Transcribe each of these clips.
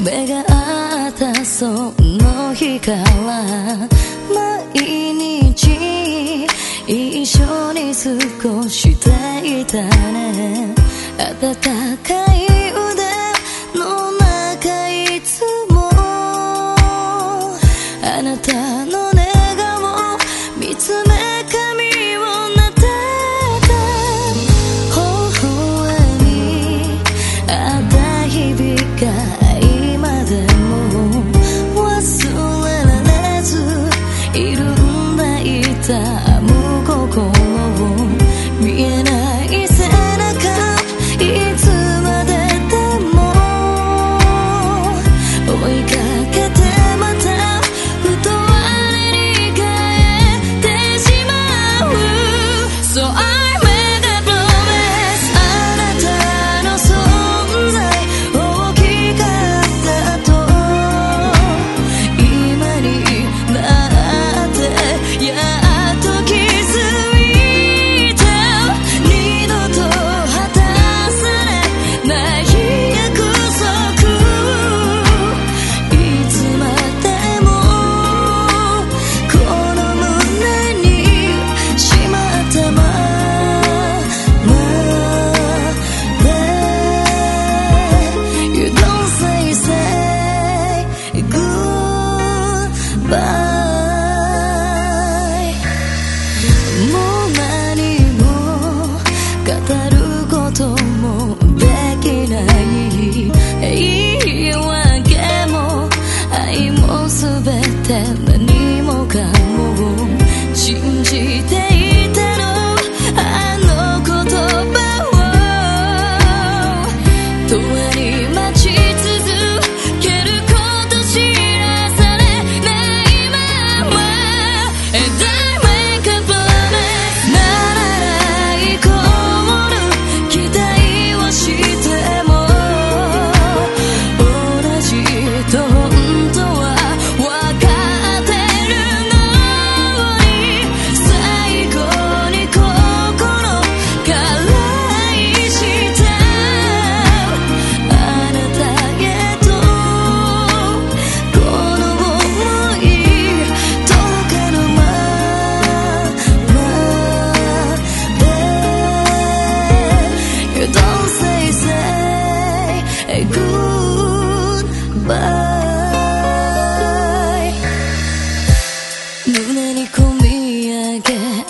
目が合ったその日から毎日一緒に過ごしていたね。暖かい pensar. 語る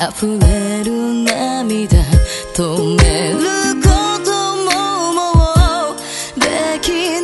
溢れる涙止めることももう。できない